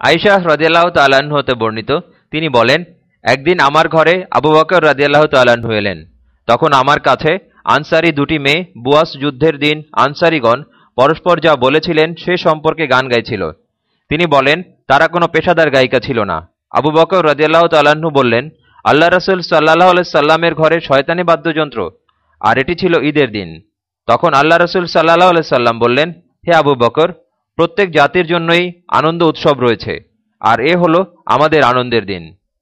আইশা রদিয়াল্লাহ তাল্লাহ্ন হতে বর্ণিত, তিনি বলেন, একদিন আমার ঘরে আবু বকর রাজিয়াল্লাহ তাল্লাহ্ন এলেন। তখন আমার কাছে আনসারি দুটি মেয়ে, বুয়াস যুদ্ধের দিন আনসারিগণ পরস্পর যা বলেছিলেন সে সম্পর্কে গান গাইছিল। তিনি বলেন, তারা কোনো পেশাদার গায়িকা ছিল না। আবু বকর রাজিয়াল্লাহ তাল্লাহ্ন বললেন, আল্লাহ রসুল সাল্লাহ সাল্লামের ঘরে শয়তানি বাদ্যযন্ত্র, আর এটি ছিল ঈদের দিন। তখন আল্লাহ রসুল সাল্লাহ সাল্লাম বললেন, হে আবু বকর প্রত্যেক জাতির জন্যই আনন্দ উৎসব রয়েছে। আর এ হলো আমাদের আনন্দের দিন।